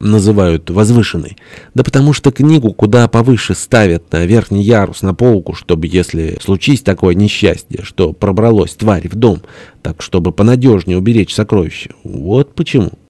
называют возвышенной? Да потому что книгу куда повыше ставят на верхний ярус, на полку, чтобы, если случись такое несчастье, что пробралось тварь в дом, так чтобы понадежнее уберечь сокровища. Вот почему.